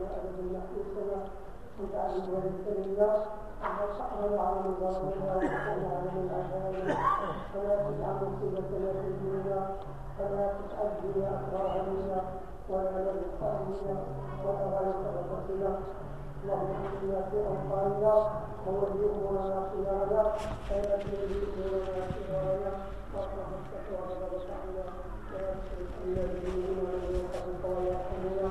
وأبدا لا يسمع وتعلم ويسر الله أنا أعلم ظاهرها وأنا أعلم الأحوال فلا تجعل مصيبتنا في الدنيا فلا تجعل الدنيا أكبر ولا نرزق علينا ولا غير اللهم اهدنا في أوطاننا ووليهم لنا خيارنا خير الذين لنا خيارنا واصلح التقوى ولا تعالى ولا تشرك بنا ذنوبنا ولا تحرمنا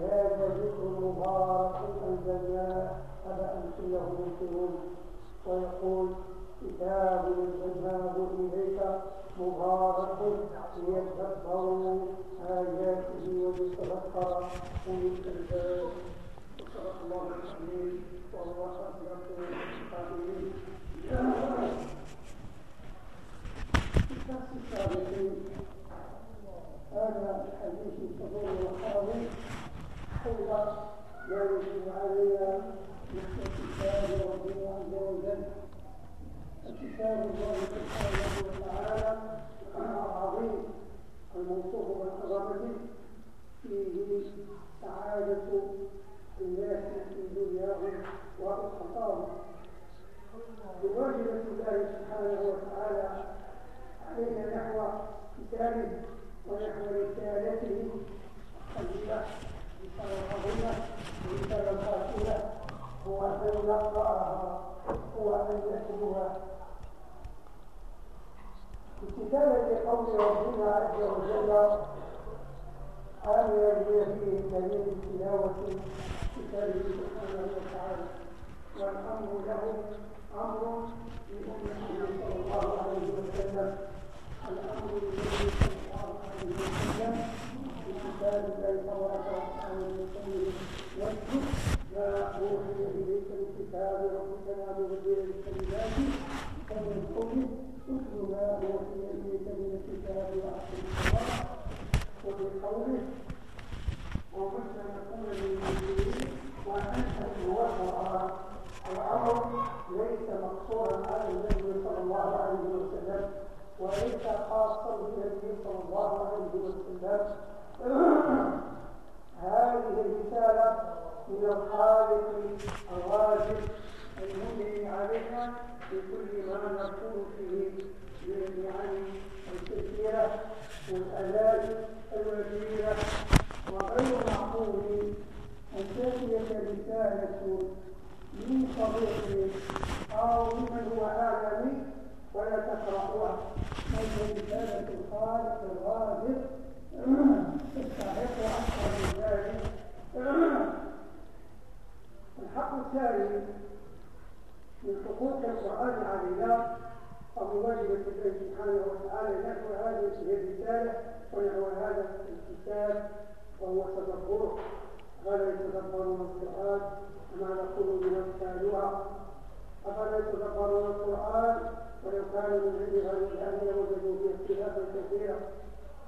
هذا ذكر مبارك أنزلناه أفأنتم له منكرون ويقول كتاب أنزلناه إليك مبارك ليتدبروا آياته وليتذكر أولي الألباب. الله العظيم. والله أكبر القائلين في الشخص الصالحين هذا الحديث الكبير الحاضر الحقيقة يجب علينا اكتساب ربنا عز وجل اكتساب الله سبحانه وتعالى العظيم الموصوف بالعظمة فيه سعادة الناس في دنياهم وأخطاهم بواجبة الله سبحانه وتعالى علينا نحو كتابه ونحو رسالته القيمة العظيمة رسالة الخاتمة هو أن يقرأها هو أن يكتبها ابتداء لقول ربنا عز وجل أن يجري فيه تلاوة كتابه سبحانه وتعالى والأمر له أمر لأمته صلى الله عليه وسلم الأمر لأمته صلى الله عليه وسلم very powerful and what uh, إلى الخالق الرازق المنعم علينا بكل ما نقول فيه من المعاني الكثيرة والآلات الوفيرة وغير معقول أن تأتيك رسالة من صديق أو ممن هو عالمي ولا تقرأها. أن رسالة الخالق الرازق. تستحق أكثر من ذلك. الحق الثاني من حقوق القرآن علينا أو واجبة الله سبحانه وتعالى نحو هذه الرسالة ونحو هذا الكتاب وهو تدبره أفلا يتدبرون القرآن كما نقول من أقفالها أفلا يتدبرون القرآن ولو كان من عند غير الله لوجدوا فيه اختلافا كثيرا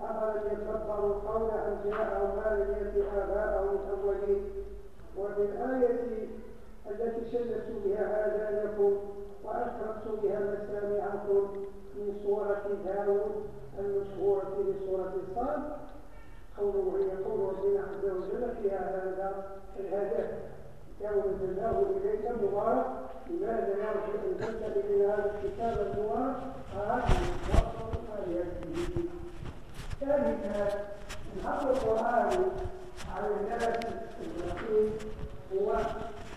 أفلا يتدبروا القول أن جاءهم ما لم يأت آباءهم الأولين. وبالآية التي شلت بها آذانكم وأشرقت بها مسامعكم من سورة داود المشهورة بسورة الصاد. قوله يقول ربنا عز وجل فيها هذا الهدف يوم نزلناه إليك مبارك. لماذا نرجع أن تنتبه إلى هذا الكتاب المبارك؟ قال البصر وليكفيه ثالثا الحق القرآن على الناس المسلمين هو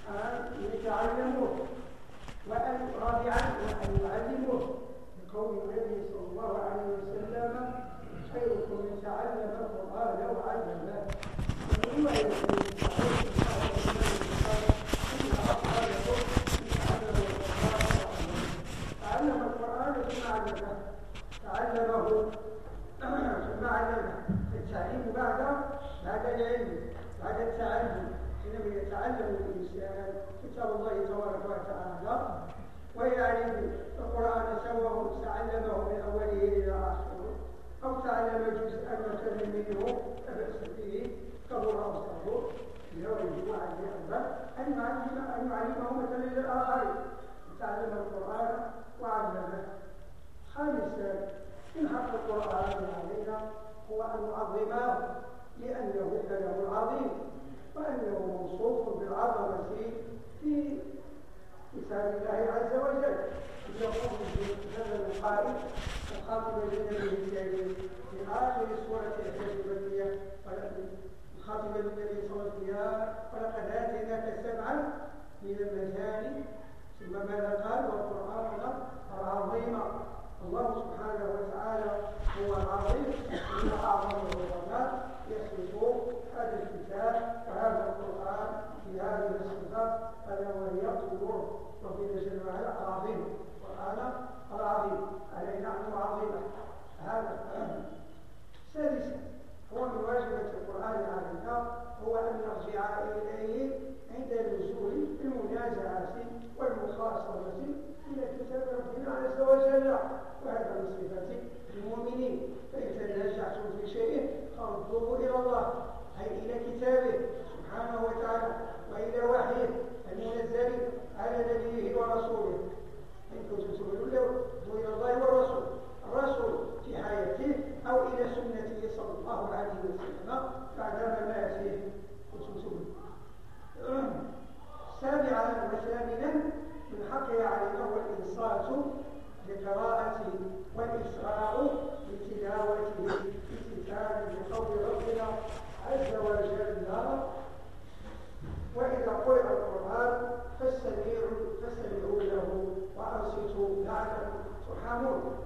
أن يتعلموه وأن يراجع وأن يعلموه لقول النبي صلى الله عليه وسلم خيركم من تعلم القرآن وعلمه تعلم القرآن ثم علمه تعلمه ثم علمه التعليم بعد بعد العلم التعلم حينما يتعلم الإنسان كتاب الله تبارك وتعالى ويعرف القرآن سواء تعلمه من أوله إلى آخره أو تعلم جزءا مثلا منه لا بأس به كبر أو صغر يجب عليه أن يعلم أن يعلمه مثلا للآخرين تعلم القرآن وعلمه. خامسا من حق القرآن علينا هو أن نعظمه. لأنه كلام عظيم وأنه موصوف بالعظمة في كتاب الله عز وجل. هذا القائل مخاطبا للنبي الكريم في آخر سورة الحج مخاطبا للنبي صلى الله عليه وسلم ولقد آتيناك سبعا من المثاني ثم ماذا قال؟ والقرآن العظيم. الله سبحانه وتعالى هو العظيم. من أعظم العظماء يصف هذا الكتاب وهذا القرآن في هذه الصفات ألا وهي قدور ربنا جل وعلا العظيم القرآن العظيم. علينا أن عظيمة هذا. سادسا هو من واجبة القرآن علينا هو أن نرجع إليه عند نزول المنازعة والمخاصمة إلى كتاب ربنا عز وجل. وهذا من صفات المؤمنين فإذا تنازعتم في شيء فردوه إلى الله. أي إلى كتابه سبحانه وتعالى وإلى وحيه. المنزل على نبيه ورسوله. إن كنتم تؤمنون له إلى الله والرسول. الرسول في حياته أو إلى سنته صلى الله عليه وسلم بعد مماته. كنتم تؤمنون. سابعا وثامنا من حقه علينا هو الإنصات لقراءته والإسراع لتلاوته امتثالا لقول ربنا عز وجل. وإذا قرئ القرآن فاستمعوا فاستمعوا له وأنصتوا لعلكم ترحمون.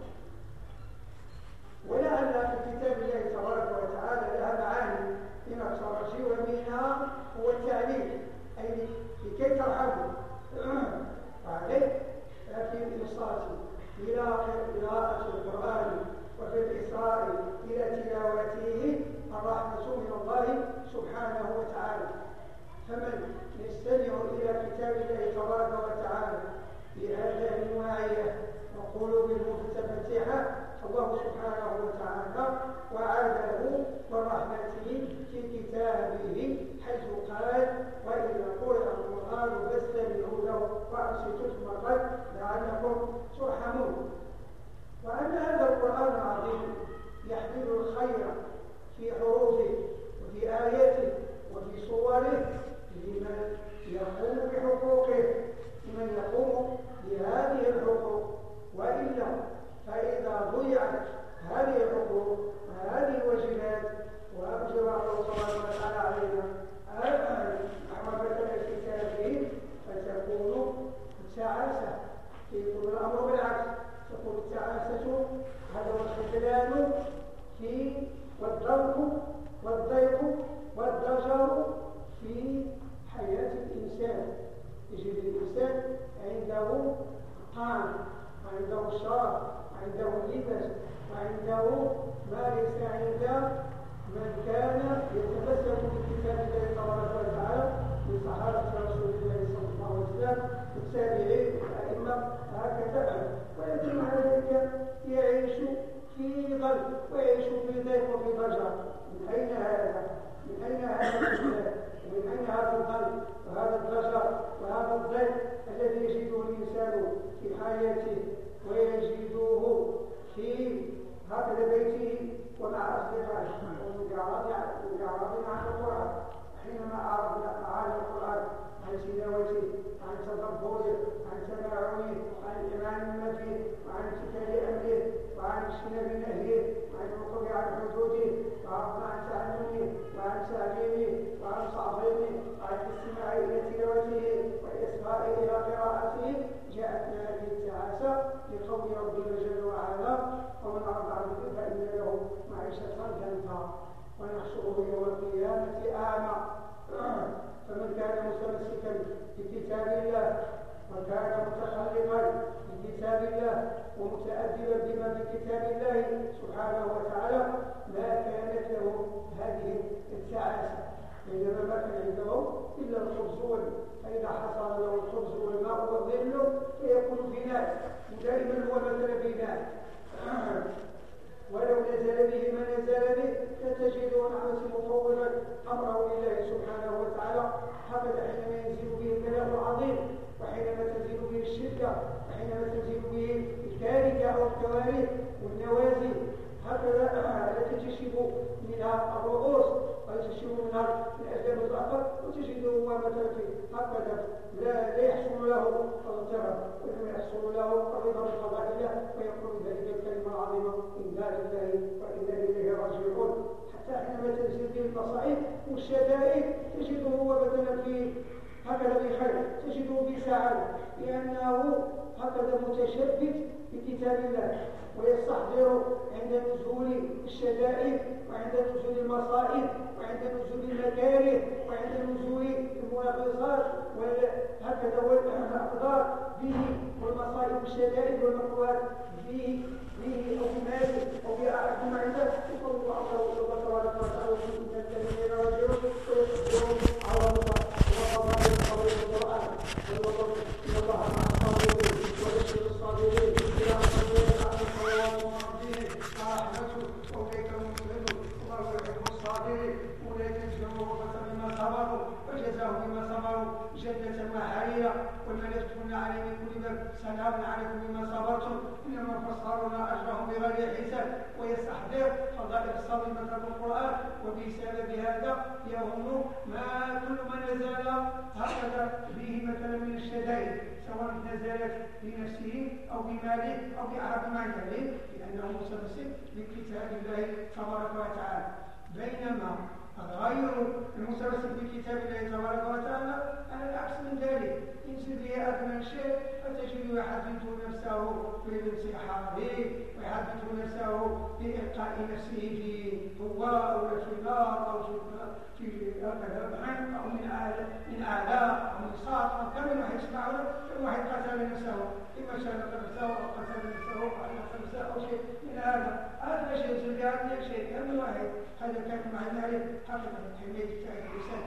ولعل في كتاب الله تبارك وتعالى لها معاني من الترجي ومنها هو التعليم أي لكي ترحموا وعليه في الإنصات إلى قراءة القرآن وفي الإسراء إلى تلاوته الرحمة من الله سبحانه وتعالى. فمن يستمع إلى كتاب الله تبارك وتعالى بآذان واعية وقلوب مفتتحة الله سبحانه وتعالى وعاده ورحمته في كتابه حيث قال وإذا قرئ القرآن فاستمعوا له وأنصتوا ثم لعلكم ترحمون وأن هذا القرآن العظيم يحمل الخير في حروفه وفي آياته وفي صوره لمن يقوم بحقوقه لمن يقوم بهذه الحقوق وإلا فإذا ضيعت هذه الحقوق وهذه الواجبات وأجر الله سبحانه وتعالى علينا. محبة كتابه فتكون التعاسة. يكون الأمر بالعكس تكون التعاسة هذا الخذلان في والضرب والضيق والضجر في حياة الإنسان. يجد الإنسان عنده طعام وعنده شراب وعنده لباس وعنده ما ليس عند من كان يتمسك بكتاب الله تبارك وتعالى من صحابة رسول الله صلى الله عليه وسلم والتابعين والأئمة هكذا ولكن مع ذلك يعيش في ظل ويعيش في ضيق وفي ضجر. من أين هذا؟ من أين هذا ومن أين هذا الظل وهذا الضجر وهذا الضيق الذي يجده الإنسان في حياته ويجده في هكذا بيته ومع أصدقائه. ومجاراته عن القرآن. حينما أعرض عن القرآن عن تلاوته عن تدبره عن تماعنه عن الإيمان فيه وعن امتثال أمره وعن اجتناب نهيه وعن الوقوف عن حدوده وعن تعلمه وعن تعليمه وعن تعظيمه وعن الاستماع إلى تلاوته والاصغاء إلى قراءته جاءتنا هذه التعاسه لقول ربنا جل وعلا ومن ارضى عنه فان له معيشه ضنكا ونحشره يوم القيامه اعمى فمن كان متمسكا بكتاب الله وكان متخلقا بكتاب الله ومتأدبا بما في كتاب الله سبحانه وتعالى ما كانت له هذه التعاسة بينما ما كان عنده إلا الخبز فإذا حصل له الخبز والماء والظل فيكون في ناس ودائما هو مثل ناس ولو نزل به ما نزل به فتجد نعمة مفوضا أمره لله سبحانه وتعالى هكذا حينما ينزل به البلاء العظيم وحينما تنزل به الشدة وحينما تنزل به الكارثة أو الكوارث والنوازل هكذا لا تكشف منها الرؤوس وتكشف منها الأسباب الآخر وتجده مثلا هكذا لا يحصل له اضطراب ولم يحصل له الرضا الله ويقول ذلك الكلمة العظيمة إنا لله وإنا إليه راجعون حتى حينما تنزل به المصائب والشدائد تجده مثلا في هكذا بخير تجده بسعادة لأنه هكذا متشبث بكتاب الله ويستحضر عند نزول الشدائد وعند نزول المصائب وعند نزول المكاره وعند نزول المناقصات وهكذا والأقدار به والمصائب والشدائد والمقوات به به أو بماله أو بأعرف عنده يقول الله وكنتم الذين راجعون ويصبرون على どうぞ。والملائكة عليه من كل باب سلام عليكم بما صبرتم. إنما فسرنا أجرهم بغير حساب. ويستحضر فضائل الصبر مثل القرآن. وبسبب هذا يهم ما كل من نزل هكذا به مثلا من الشدائد سواء نزلت بنفسه أو بماله أو بأحد ما عنده لأنه متمسك بكتاب الله تبارك وتعالى. بينما غير المتمسك بكتاب الله تبارك وتعالى على العكس من ذلك. ينسب به أدنى شيء فتجد يحدث نفسه بالانسحاب ويحدث نفسه بإلقاء نفسه في هواء أو في نار أو في بحر أو من أعلى من أعلى أو من ساط أو كم واحد يسمع كم واحد قتل نفسه. إما شارك نفسه أو قتل نفسه أو قتل نفسه أو شيء. هذا هذا شيء زكاة شيء كم واحد. هذا كان مع ذلك حقيقة حماية الإنسان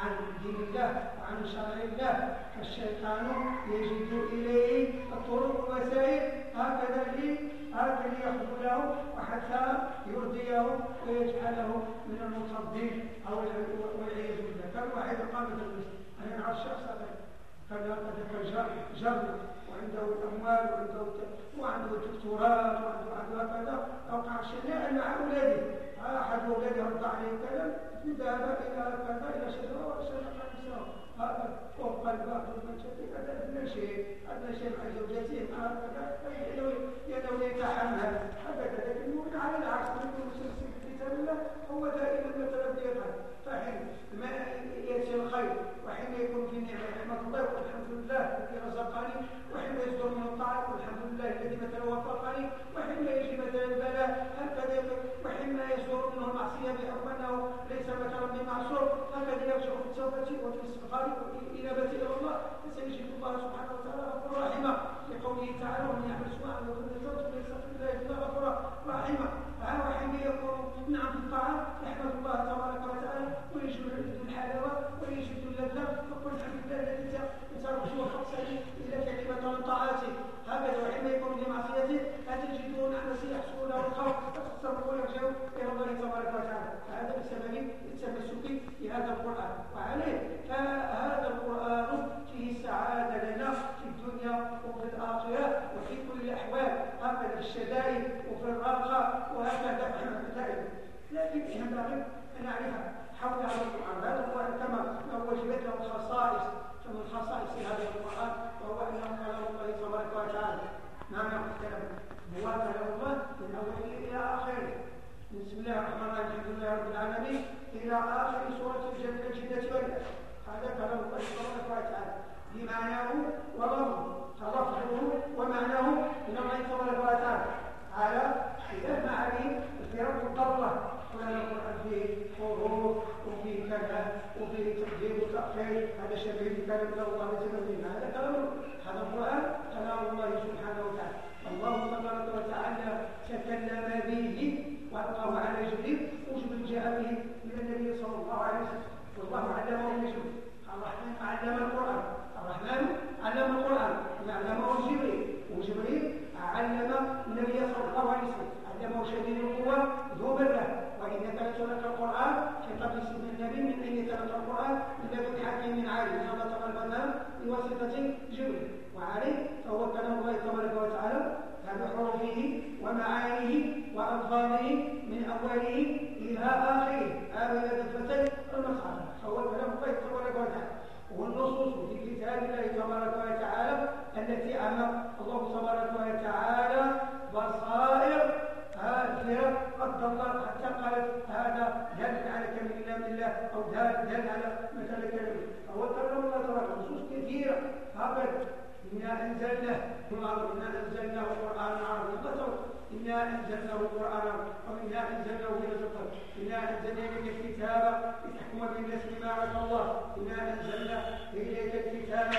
عن دين الله وعن شرع الله. فالشيطان يجد إليه الطرق والوسائل. هكذا لي هكذا يخذله وحتى يرضيه ويجعله من المصدين أو والعياذ بالله. كم واحد قام بالمسلم أنا نعرف شخص هذا. كان هذا جرنا وعنده الأموال وعنده وعنده دكتوراه وعنده هكذا أوقع الشيء مع أولاده أحد أولاده رد عليه الكلام ذهب إلى كذا إلى شجرة وشجرة نفسه هذا فوق الباب المنشد هذا شيء أدنى شيء مع زوجته هكذا يدعو يتحمل هكذا لكن على العكس من مسلسل كتاب الله هو دائما مثلا يفعل فحين ما يأتي الخير. وحين يكون في رحمة الله والحمد لله الذي رزقني. وحين يصدر من الطاعة والحمد لله الذي مثلا وفقني. وحين يجي مثلا البلاء هكذا وحين يصدر منه المعصية بحكم أنه ليس مثلا بمعصور هكذا يرجع في التوبة وفي الاستغفار والإنابة إلى الله. فسيجد الله سبحانه وتعالى غفورا رحيما لقوله تعالى ومن يعمل سوءا ويكون زوج فليستغفر الله إلا غفورا رحيما وحين يكون نعم في الطاعة يحمد الله تبارك وتعالى ويجد الحلاوة ويجد اللذة فقل الحمد لله الذي ترجو خمسة إلى كلمة من طاعته هكذا وحين يكون بمعصيته فتجدون أن سيحصل له الخوف فتتصرف ويرجع إلى الله تبارك وتعالى هذا بسبب التمسك بهذا القرآن. وعليه فهذا القرآن فيه السعادة لنا في الدنيا وفي الآخرة وفي كل الأحوال. هكذا الشدائد وفي الراحة وهكذا دائما لكن ينبغي أن نعرف حول هذا القرآن. هذا القرآن كما وجدت له خصائص فمن خصائص هذا القرآن وهو أنه كلام الله تبارك وتعالى. نعم كلام كلام الله من أوله إلى آخره الله الرحمن الرحيم. الحمد لله رب العالمين إلى آخر سورة الجنة الجنة والناس هذا كلام الله تبارك وتعالى بمعناه ولفظه فلفظه ومعناه من الله تبارك وتعالى على خلاف معاني الفرق الضالة قلنا القرآن فيه حروف وفيه كذا وفيه تقدير وتأخير هذا شبيه بكلام الله تعالى هذا كلام هذا القرآن كلام الله سبحانه وتعالى الله تبارك وتعالى تكلم به وألقاه على جبريل وجبريل جاء به من النبي صلى الله عليه وسلم والله علمه بجبريل الرحمن علم القرآن الرحمن علم القرآن علمه جبريل وجبريل علم النبي صلى الله عليه وسلم علمه شديد القوة ذو مرة وإنك لتلقى القرآن خطاب سيدنا النبي من أين تلقى القرآن من لدن حكيم عالم هذا تقربنا جبريل وعليه فهو كلام الله تبارك وتعالى بحروفه ومعانيه وألفاظه من أوله إلى آخره. هذا دفتي المصحف فهو كلام الله تبارك وتعالى. والنصوص في كتاب الله تبارك وتعالى التي أمر الله تبارك وتعالى بصائر هذه الله حتى قالت هذا دال على كلام الله أو دال على مثل كلمة الله تبارك نصوص كثيرة هكذا إنا أنزلناه الله إنا أنزلناه قرآنا عربيا. إنا أنزلناه قرآنا إنا أنزلناه في القدر إنا أنزلنا إليك الكتاب لتحكم بين الناس بما عرف الله إنا أنزلنا إليك الكتاب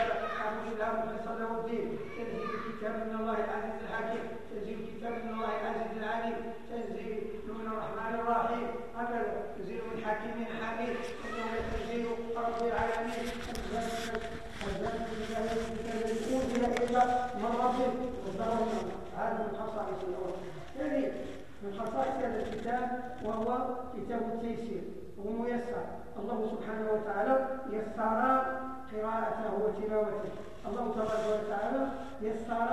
أعبد الله مخلصا له الدين تنزيل الكتاب من الله العزيز الحكيم تنزيل الكتاب من الله العزيز العليم تنزيل من الرحمن الرحيم. هكذا تنزيل من حكيم حميد. إنه تنزيل رب العالمين. أنزل إلا من ربه وزرنا هذا من خصائص الأول ثانيا يعني من خصائص الكتاب وهو كتاب التيسير هو ميسر الله سبحانه وتعالى يسر قراءته وتلاوته. الله تبارك وتعالى يسر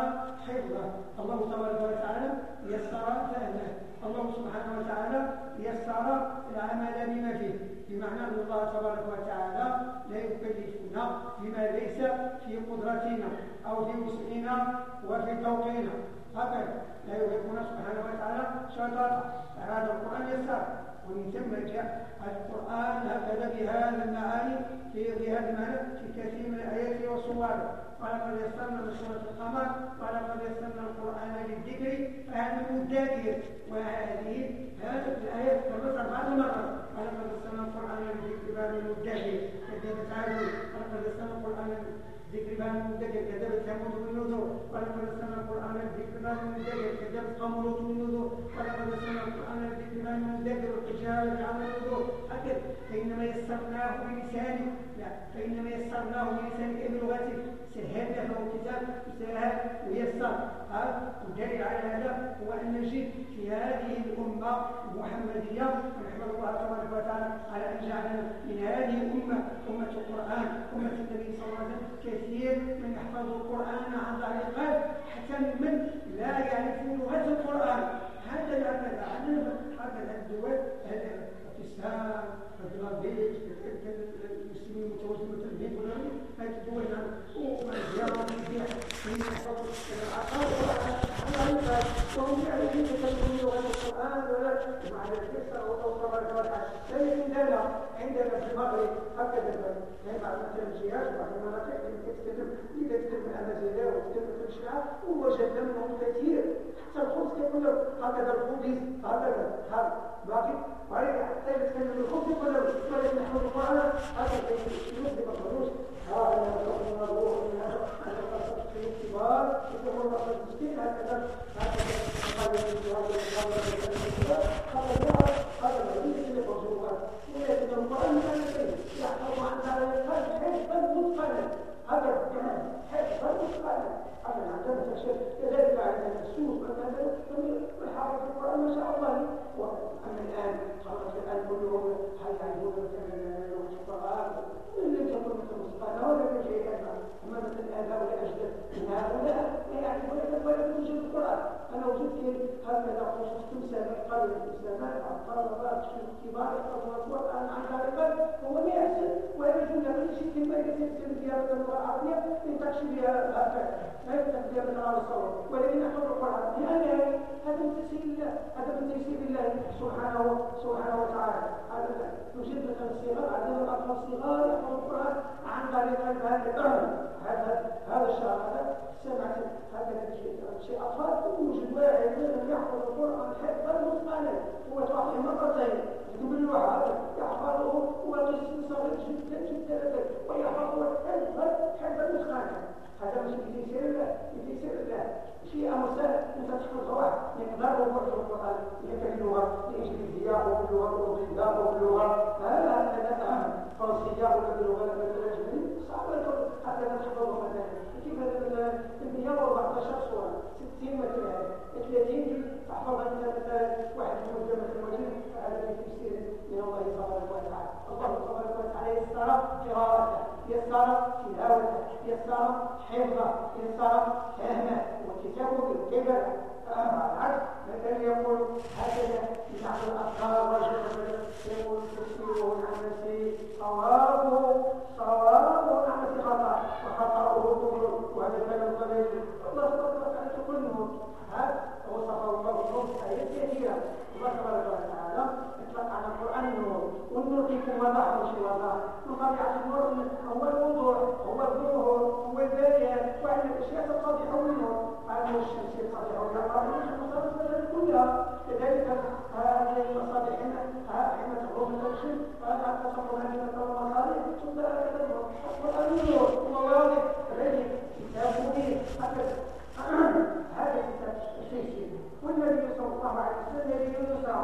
حفظه. الله تبارك وتعالى يسر فهمه. الله سبحانه وتعالى يسر العمل بما فيه. بمعنى ان الله تبارك وتعالى لا يكلفنا بما ليس في قدرتنا أو في وسعنا وفي ذوقنا هكذا لا يحبنا سبحانه وتعالى شطارة هذا القرآن يسر ومن ثم جاء القرآن هكذا بهذا المعاني في بهذا المعنى في كثير من الآيات والصور ولقد يسرنا لسورة القمر ولقد يسرنا القرآن للذكر فهذا مدكر؟ وهذه هذه الآيات كررت بعض المرات. ولقد يسرنا القرآن للذكر فهذا مدكر؟ كذبت عاد ولقد يسرنا القرآن ذكر بان مدكر؟ كذبت ثمود بالنذور ولقد يسرنا القرآن للذكر بان مدكر كذبت قوم لوط بالنذور ولقد يسرنا القرآن للذكر بان مدكر الحجارة على النذور هكذا فإنما يسرناه بلسانك لا فإنما يسرناه بلسانك بلغتك سهل له الكتاب سهل ويسر والدليل على هذا هو أن نجد في هذه الأمة المحمدية ونحمد الله تبارك وتعالى على أن جعلنا من هذه الأمة أمة القرآن أمة النبي صلى الله عليه وسلم كثير من يحفظ القرآن عن القلب حتى من لا يعرف لغة القرآن هذا هكذا هكذا الدول باكستان بنغلاديش المسلمين المتواجدين مثلا الهند ولا هذه الدول وماليزيا وماليزيا وهم يعرفون يتكلمون لغه القران ولا مع القصة أو تبارك وتعالى عندنا عندنا في المغرب هكذا مع مثلا الجهاز بعض المناطق اللي تتكلم اللي تتكلم الامازيغيه وتتكلم في الشعب ووجدنا منهم كثير حتى الخبز كيقول هكذا الخبز هكذا هذا باقي وعليك حتى يتكلم الخبز يقول ولكن نحن القران هذا يصدق الخروج هذا الروح من هذا في الاختبار يقول الله تشكيل هكذا هكذا هذا هذا الذي الرسول ولكن القران كان يحفظ عن هذا القلب حفظا متقنا هذا حفظا متقنا هذا عندنا تشكيل كذلك عندنا السوق مثلا والحافظ القران ما شاء الله اما الان خلاص الان كلهم هل يعرفون مثلا لغه القران لم تكن مثل مصطفى ولا من شيء اما مثل الاباء والاجداد من هؤلاء لا يعرفون ولا توجد القران أنا وجدت هكذا خصوص تمثال قريه الاسلامات الطلبات الكبار يحفظون القران عن ذلك هو يحسن ويجوز له شيء كما يتسلسل بها العربية ينتقش بها هكذا لا يفتح بها من الصور ولكن يحفظ القرآن لأن هذا من تيسير الله. هذا من تيسير الله سبحانه سبحانه وتعالى. هذا يوجد مثلا الصغار عندنا الاطفال الصغار يحفظوا القرآن عن طريق هذا هذا هذا الشهر هذا سمعت هذا شيء أطفال يوجد واحد منهم يحفظ القرآن حفظا متقنا هو تعطيه مرتين. له هذا يحفظه صغير جدا جدا ويحفظه حفظا حفظا متقنا هذا مش الله في سر الله في أمر سهل انت تحفظ واحد يقدر هو القران يفهم اللغة الانجليزيه أو اللغة الاوروبيه أو اللغة هذا هذا فرنسيه ولا باللغة الاجنبيه صعب هذا تحفظه مثلا كيف مثلا 114 صوره 60 مثلا 30 تحفظها مثلا واحد قدام المدينة هذا في تفسير من الله تبارك وتعالى. الله تبارك وتعالى يسر قراءته يسر تلاوته يسر حفظه يسر فهمه وكتابه بالكبر العكس مثلا يقول هكذا بعض الأفكار والجبل يقول تفسيره العنسي صوابه صوابه العنسي خطا وخطاه كفر وهذا كلام قليل الله تبارك وتعالى كله هذا وصفه ايات كثيره الله تبارك وتعالى اطلق على القران النور كيكون وضح مش وضح وطبيعه النور هو الوضوح هو الظهور هو البيان وعلى الاشياء تتضح النور هذه الشمس يتضح المصادر كلها لذلك هذه المصادر حين تغرب حتى تخرج هذه المصادر ثم القران النور هو واضح الذي كتاب مبين هذا الكتاب الشيء والنبي صلى الله عليه وسلم الذي ينصر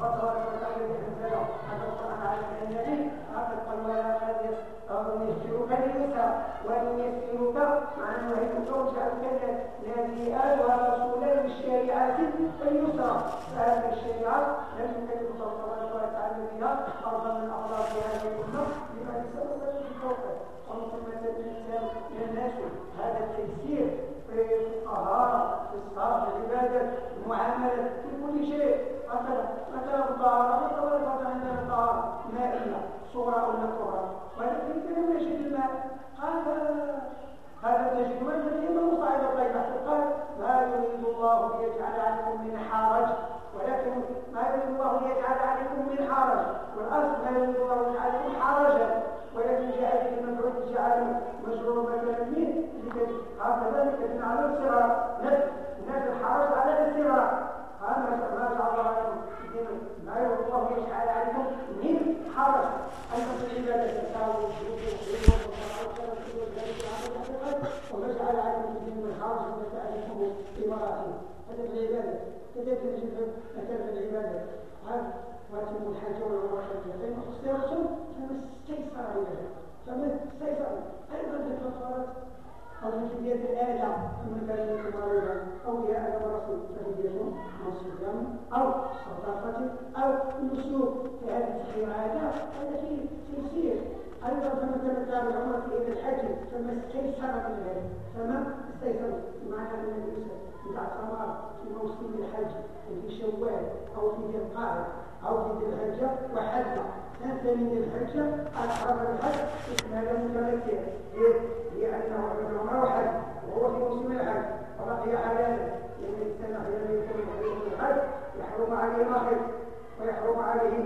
وتبارك وتعالى بأنزله هذا القرآن على النبي قال ولا نيسرك لليسر ونيسرك مع أنه يكون جعلك نبيا ورسولا بالشريعة اليسرى فهذه الشريعة لم يكلف الله تبارك وتعالى بها أرضا من أغراض هذه الأمة لما يسبب الفوق ومثل الإنسان الناس هذا التيسير في الطهارة في العبادة المعاملة في كل شيء. مثلا مثلا الطهارة مثلا عندنا الطهارة. مائية صغرى أو لا صغرى ولكن لم يجد الماء. هذا هذا تجد من الذي صعد طيبة قال ما يريد الله ليجعل عليكم من حرج. ولكن ما يريد الله ليجعل عليكم من حرج. والأصل ما يريد الله ليجعل عليكم حرجا. ولكن جاء به المفعول جعل مجرور مثلا من هكذا لكن على الصراط نفس الحرج على الصراط هذا ما جعل الله عليكم ما الله ليجعل عليكم من حرج أن في العبادة تساوي ونجعل عليكم من حرج وتعرفه في مراحل هذا في العبادة كذلك نجد مثلا في العبادة واتموا الحج والعمرة فإن أحصرتم فما استيسر إليه فما استيسر الكفارات في بيد الآلة من منكم مريضا أو يا آل ورسول فهدية نصف أو صدقة أو نسوك في هذه التحريمات هذا في تيسير أيضا فمن تمتع بالعمرة إلى الحج فما استيسر من ذلك. فما استيسر بمعنى أن النبي بتاع ثمار في موسم الحج في شوال أو في ذي القعدة أو في ذي الحجة وحج سنة من الحجة أحرم الحج إكمالا متمتع لأنه عمل عمره وحج وهو في موسم الحج وبقي حلالا لأن السنة حين يكون في الحج يحرم عليه محل ويحرم عليه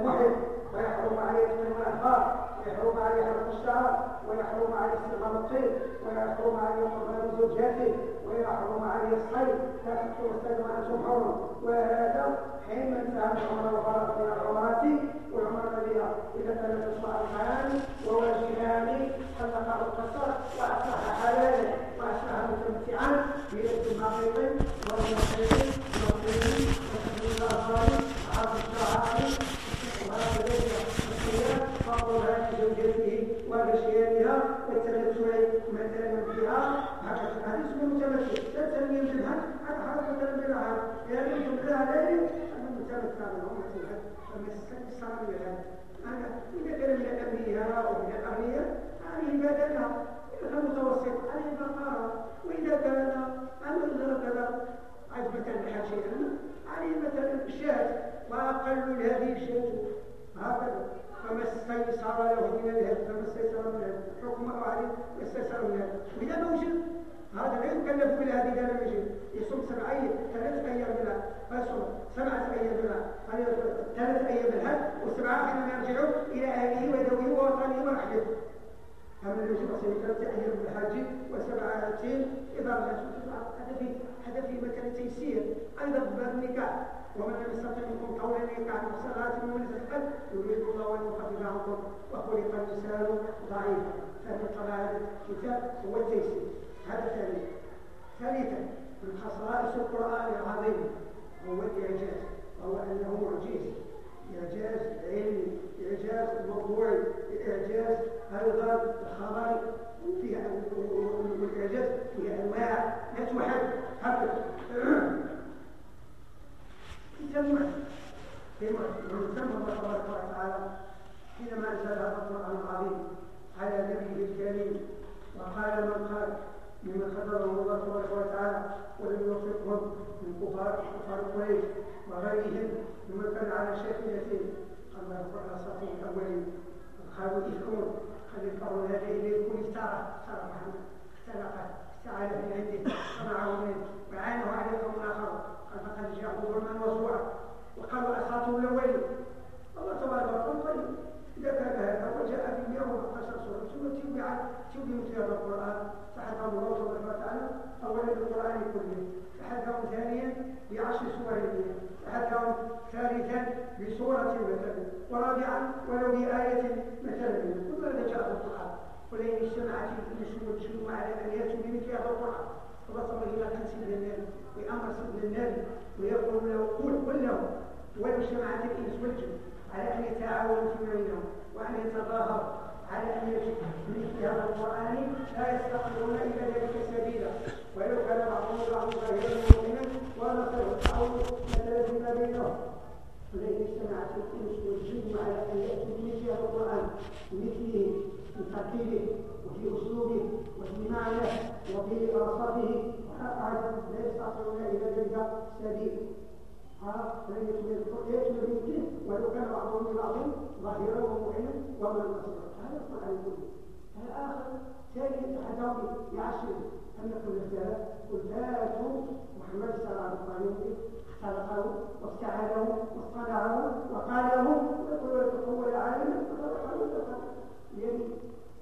المحل ويحرم عليه من الأنهار ويحرم عليه حرق الشعر ويحرم عليه استخدام الطيب ويحرم عليه قربان زوجاته ويحرم عليه الصيد لا تدخل الصيد وأنتم حرم وهذا حين انتهى العمر وفرغ من العمرات بها اذا كانت تصبح الحال وواجبان خلق القصر واصبح حلالا واصبح متمتعا بيد المغرب والمغرب والطيب وتحليل الاطفال عرض الشعائر فقرها زوجته وبشيرها والتمتع مثلا هذا اسمه متمثل تسمي الجبهه هذا حركه بالعام يعني جبهه ليل أنا متمثل مثلا فما استكثر بها أنا اذا كان من الابرياء أو من الابرياء هذه بدنها اذا متوسط عليه بقره واذا كان أمر كذا عجبة لها شيئا عليه مثلا شاة واقل هذه الشاة هكذا فما استيسر له من الهد فما استيسر من الهد حكم عليه ما استيسر من الهد وإذا موجود هذا لا يكلف بلا هذه قال يجي يصوم سبع أيام ثلاث أيام بلا فيصوم سبعه أيام بلا ثلاث أيام بالحج والسبعه حينما يرجعوا إلى أهله وذويه ووطنه ورحلته هذا يجب أن ثلاثة أيام بالحج وسبعة إذا هذا في هذا في مكان تيسير. أيضا باب النكاح. ومن لم يستطع منكم قول النكاح صلاة من القلب يريد الله أن يخفف عنكم وخلق الإنسان ضعيفا. فمن قواعد الكتاب هو التيسير هذا ثاني. ثالثا من خصائص القرآن العظيم هو الإعجاز وهو أنه معجز. إعجاز علمي إعجاز موضوعي إعجاز أيضا خبري فيها والإعجاز فيها أنواع. لا تحد هكذا يسمى ويسمى الله تبارك وتعالى حينما أنزل هذا القرآن العظيم على نبيه الكريم وقال من قال ممن خبرهم الله تبارك وتعالى ولم يوفقهم من كفار كفار قريش وغيرهم ممن كان على شاكلتهم قال له اساطير الاولين قالوا افكون قد يذكرون هذه إليكم افترى افترى محمد اختلقت استعان في عنده صنعه منه وعانه عليه قوم آخر. فقد جاءوا ظلما وزورا وقالوا اساطير الاولين الله تبارك وتعالى طيب اذا كان هذا وجاء باليوم وقصر سورة ثم تبع تبع مثل هذا القران فحكم الله تبارك وتعالى اولا بالقران كله فحكم ثانيا بعشر سور فحكم ثالثا بسوره مثلا ورابعا ولو بآية مثلا ثم ماذا جاء القرآن ولئن اجتمعت الانس والجن على ان ياتوا بمثل هذا القرآن فبصر إلى كان سيدنا النبي وامر سيدنا النبي ويقول له قل قل له. ولو اجتمعت الانس والجن على أن يتعاونوا فيما بينهم وأن يتظاهروا على أن مثل هذا القرآن لا يستقبلون إلى ذلك سبيلا. ولو كان بعضهم بعض ظاهرا مؤمنا ونصر التعاون مثلا فيما بينهم. فلئن اجتمعت الإنس والجن على أن يأتوا بمثل هذا القرآن بمثله في تركيبه وفي أسلوبه وفي وفي رصده لا يستطيعون إلى ذلك سبيلا فلن يأتوا بمثله ولو كان بعضهم ببعض ظاهرا ومؤمنا ومن نصر هذا القرآن كله الآخر ثاني حداوي يعشر أن يقول الثالث قل محمد صلى الله عليه وسلم خلقه وافتعله واصطنعه وقال له ويقول يتقوى العالم يعني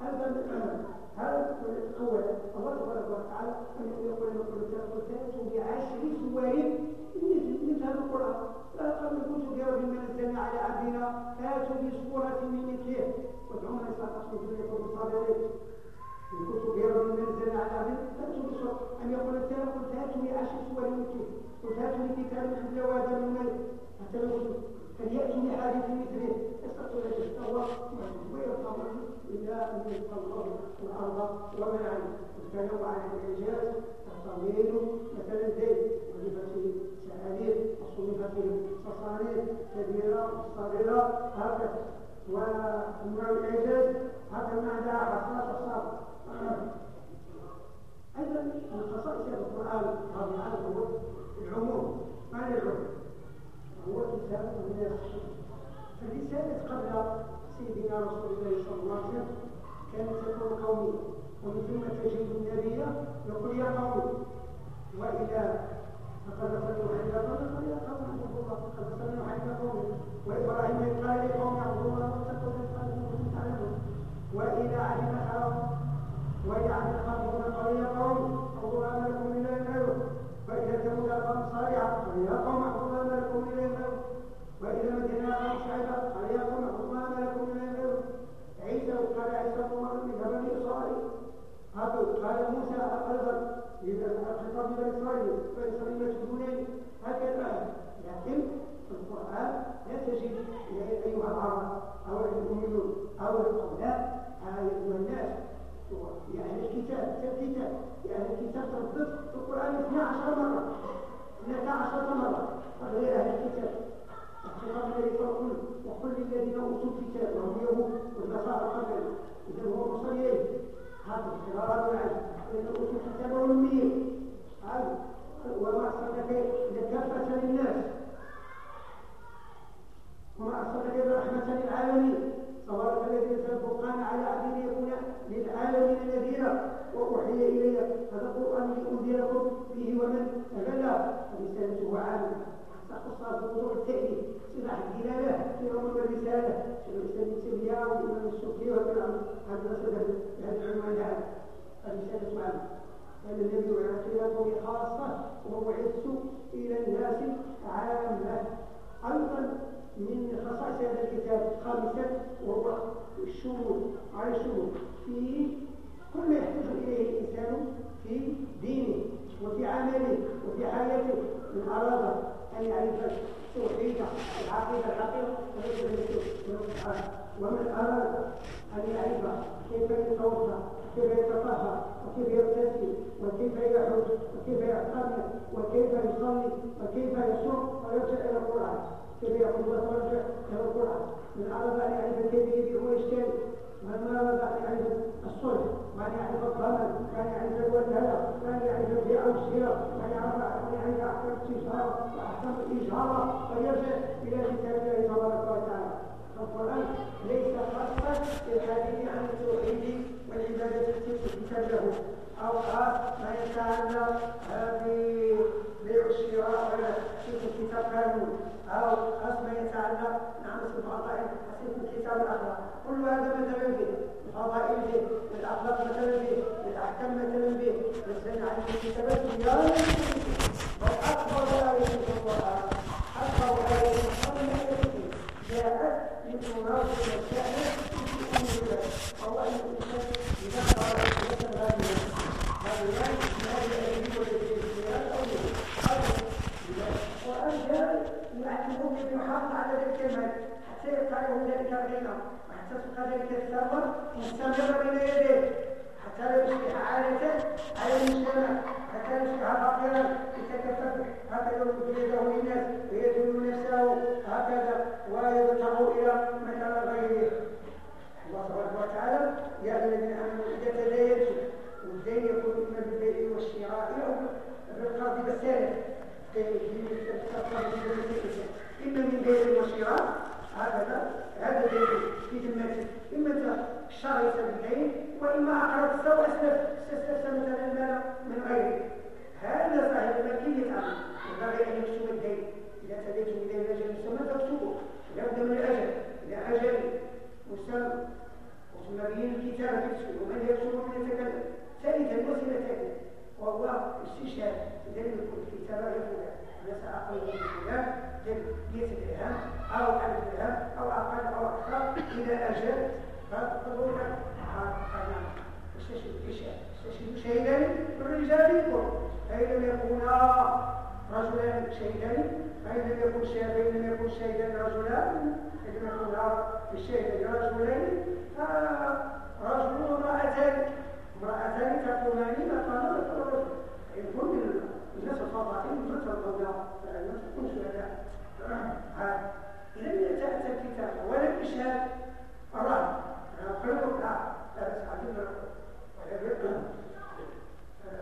هذا يتقوى الله تبارك وتعالى أن يقول يقول الثالث بعشر سور مثل هذا القرآن؟ قبل كنت من نزلنا على عبدنا فاتوا بسورة من مثله. وادعوا من استطعتم في يكون صابرين إن كنت من نزلنا على عبدنا فاتوا بسورة أن يقول الثاني قل فاتوا بعشر سور مثله. قل فاتوا بكتاب من جواد من لو فليأتوا بحادث مثله؟ أن يستوى ويبقى إلا أن الله الأرض ومن عليه وتكلموا عن الإعجاز الطويل مثلا زيد وظيفته سعادير وصنيفته صصارير كبيرة صغيرة هكذا وأنواع الإعجاز هذا ما عندها حصلات أصاب أيضا من خصائص القرآن الرابعة هو العموم؟ معنى العموم هو كتاب الناس. فالرسالة قبل سيدنا رسول الله صلى الله عليه وسلم كانت تكون قومية ومن ثم تجد النبي يقول يا قوم وإذا فقد صلوا عند قال يا قوم اعبدوا الله فقد صلوا عند قوم وإبراهيم إذ قال لقوم اعبدوا الله واتقوا إذ قال كنتم تعلمون وإذا علم حرام وإذا علم قوم قال يا قوم اعبدوا ما لكم من غيره فإذا ثمود قوم صالحا قال يا قوم اعبدوا ما لكم من غيره وإذا مدينة قوم شعيبا قال يا قوم. اعبدوا ما لكم من إله غيره عيسى مريم من بني إسرائيل هذا قال موسى أيضا خطاب بني إسرائيل بني إسرائيل يسجدون هكذا لكن في القرآن لا تجد أيها العرب أو المؤمنون أو الأولاد أيها الناس أهل الكتاب الكتاب أهل الكتاب تردد في القرآن 12 مرة 12 مرة غير أهل الكتاب الخطاب الذي وقل للذين أوتوا الكتاب وهم يهود والنصارى قبل هو مصلي هذا القراءة العلم لأن أوتوا الكتاب والأميين هذا وما أرسلناك لكافة للناس وما أرسلناك رحمة للعالمين تبارك الذي نزل الفرقان على عبده يكون للعالمين نذيرا وأوحي إلي هذا القرآن لأنذركم به ومن تبلغ رسالته عامة تخص بموضوع التأليف سلاح الدلالة في رمض الرسالة شيخ الإسلام ابن تيمية والإمام السفي وكان هذا العنوان هذا الرسالة عامة كان النبي عليه الصلاة خاصة وبعثت إلى الناس عامة أيضا من خصائص هذا الكتاب خامسا وهو الشمول على الشمول في كل ما يحتاج إليه الإنسان في دينه وفي عمله وفي حياته من أراد ومن أراد أن يعرف كيف يتوضأ كيف يتطهر وكيف يغتسل وكيف يحج وكيف وكيف يصلي وكيف يصوم ويرجع إلى القرآن كيف يقول وترجع إلى القرآن من أراد أن يعرف كيف يبيع ويشتري أراد أن يعرف الصلح؟ وأن يعرف الضمن وأن يعرف الوكالة وأن يعرف البيع والشراء وأن يعرف أحكام التجارة وأحكام الإجارة فيرجع إلى كتاب الله تبارك وتعالى. القرآن ليس خاصا بالحديث عن التوحيد والعبادة التي له أو خاص ما يتعلق ببيع الشراء ولا في كتاب قانون خاص ما يتعلق نعم الفضائل في كتاب الأخلاق. كل هذا مثلا به الفضائل به الأخلاق مثلا به الأحكام مثلا به مثلا عن الكتابات وأكبر آية في القرآن أكبر آية في القرآن جاءت لتناقض الشأن في أمور الله الإنسان إذا قال مثلا هذه هذه هذه جاء يعلمهم بالمحافظة على ذلك المال حتى يبقى له ذلك وحتى تبقى ذلك الثروة مستمرة بين يديه حتى لا يصبح عالة على المجتمع حتى لا يصبح فقيرا يتكفف هكذا يمد يده للناس ويدل نفسه هكذا ويبتغوا إلى مكان غيره الله سبحانه وتعالى يا الذين آمنوا إذا تداينتم والدين يكون إما بالبيع والشراء أو بالقرض بالسالف إما من بيع وشراء هكذا هذا الذي في ذمته إما الشرع يسبب وإما أقرض سوى أسلف استسلف مثلا المال من غيره هذا صاحب الملكية يتعامل ينبغي أن يكتب الدين إذا تديتم إلى الأجل المسمى فاكتبوه لابد من الأجل إلى أجل مسمى وثم به الكتابة تكتب ومن يكتب من يتكلم ثالثا وسيلة ثانية وهو استشهاد إذا لم يكن الكتابة يقول أنا سأقول من فلان مئة درهم أو ألف درهم أو أقل أو أكثر إلى أجل فالضرورة استشهدوا شهيدين من رجالكم فإن لم يكونا رجلان شهيدين فإن لم يكن شهيدين لم يكن شهيدين رجلان فإن لم يكونا الشهيدين رجلين فرجل وامرأتان امرأتان تقومان مقام الرجل إن كن الناس الخاطئين ما ترضون فالناس تكون شهداء لم تأتي الكتاب ولا الإشهاد أراد قلوب لا لا بس عندنا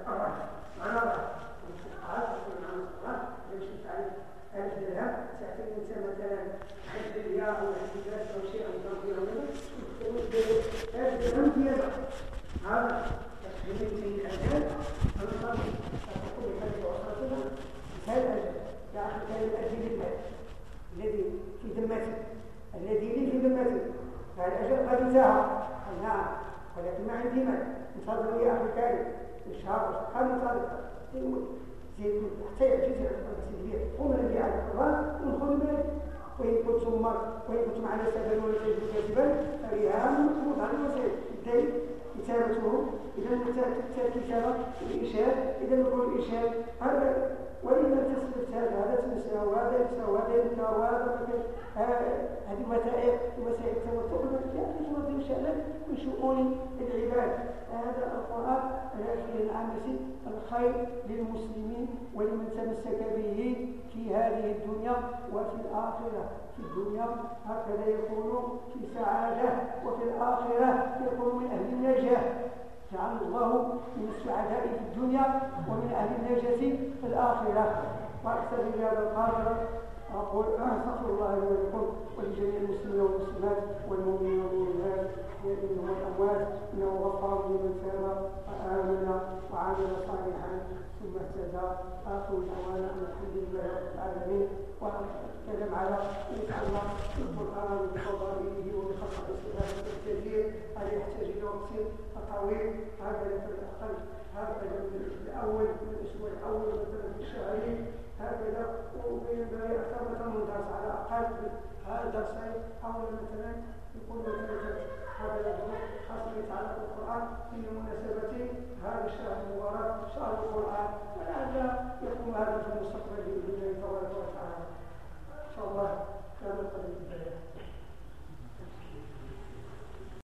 أراد معنى أراد تكون عن الصفحات ليش تعرف ألف درهم تأتي الإنسان مثلا حد الرياء أو الاحتجاج أو شيء أو تنظير منه ألف درهم زيادة هذا تسليم في الأجل أنا تقول بحاجة وأسرتنا مثال أجل يا أخي كان الأجل الله الذي ذمته الذي لي في ذمته فالأجل قد انتهى. نعم. ولكن ما عندي مال. انتظر لي أخي الكريم الشهر قد انتظر. زيد حتى يعجز التسجيل قوم الذي على القرآن ونخذ بالك وإن كنتم وإن كنتم على سبيل ولا تجدوا كاتبا فرهان مطلوب على الوسائل بالتالي كتابته إذا الكتابة الإشهاد إذا نقول الإشهاد هذا وإن لم تصرف هذا هذا تنسى وهذا ينسى وهذا ينكر وهذا هذه وسائل وسائل التوتر لا تجمع شأنك من شؤون العباد. هذا القرآن الأخير العام الخير للمسلمين ولمن تمسك به في هذه الدنيا وفي الآخرة. في الدنيا هكذا يكون في سعادة وفي الآخرة يكون من أهل النجاة. جعل الله من السعداء في الدنيا ومن أهل النجاة في الآخرة. وأكثر بهذا القادر. أقول أستغفر الله لي ولكم ولجميع المسلمين والمسلمات والمؤمنين والمؤمنات. والأموات إنه غفار لمن تاب وآمن وعمل صالحا. ثم اهتدى. آخر دعوانا أن الحمد لله رب العالمين وأتكلم على نسأل الله القرآن بفضائله وبخصائصه الكثير هذا يحتاج إلى وقت طويل هذا في الأقل هكذا من الأول من الأسبوع الأول مثلا في الشهرين هكذا أكثر مثلا من درس على الأقل هذا درسين أو مثلا يكون مثلا هذا خاصة يتعلق بالقرآن في مناسبة هذا الشهر المبارك شهر القرآن. ولعل يكون هذا في المستقبل بإذن الله تبارك وتعالى. إن شاء الله كان قد